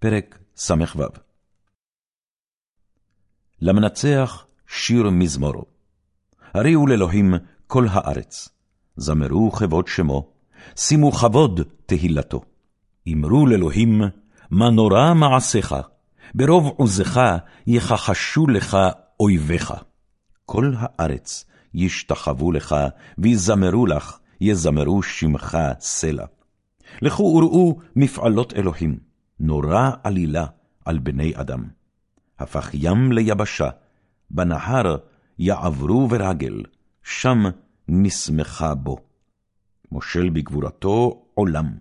פרק ס"ו למנצח שיר מזמורו. הריעו לאלוהים כל הארץ, זמרו כבוד שמו, שימו כבוד תהילתו. אמרו לאלוהים, מה נורא מעשיך, ברוב עוזך יכחשו לך אויביך. כל הארץ ישתחוו לך, ויזמרו לך, יזמרו שמך סלע. לכו וראו מפעלות אלוהים, נורא עלילה על בני אדם. הפך ים ליבשה, בנהר יעברו ורגל, שם נשמחה בו. מושל בגבורתו עולם,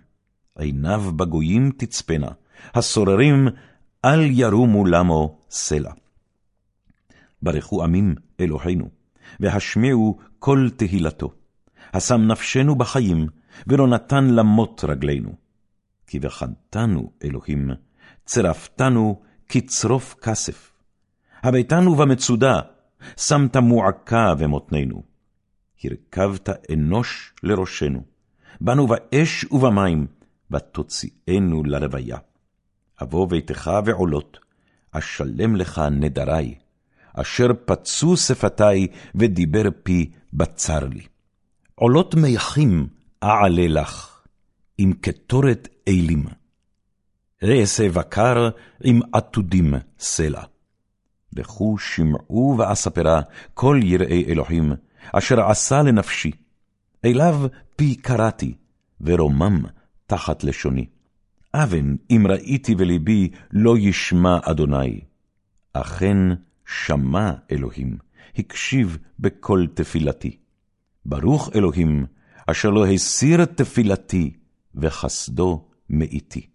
עיניו בגויים תצפנה, הסוררים אל ירומו למו סלע. ברכו עמים אלוהינו, והשמיעו כל תהילתו. השם נפשנו בחיים, ולא נתן למות רגלינו. כי בחנתנו, אלוהים, צרפתנו כצרוף כסף. הביתנו במצודה, שמת מועקה במותנינו. הרכבת אנוש לראשנו, באנו באש ובמים, ותוציאנו לרוויה. אבוא ביתך ועולות, אשלם לך נדרי, אשר פצו שפתי ודיבר פי בצר לי. עולות מייחים אעלה לך, עם קטורת אלים. אעשה בקר עם עתודים סלע. לכו שמעו ואספרה כל יראי אלוהים, אשר עשה לנפשי. אליו פי קראתי, ורומם תחת לשוני. אבן אם ראיתי ולבי לא ישמע אדוני. אכן שמע אלוהים, הקשיב בכל תפילתי. ברוך אלוהים, אשר לא הסיר תפילתי, וחסדו מאיתי.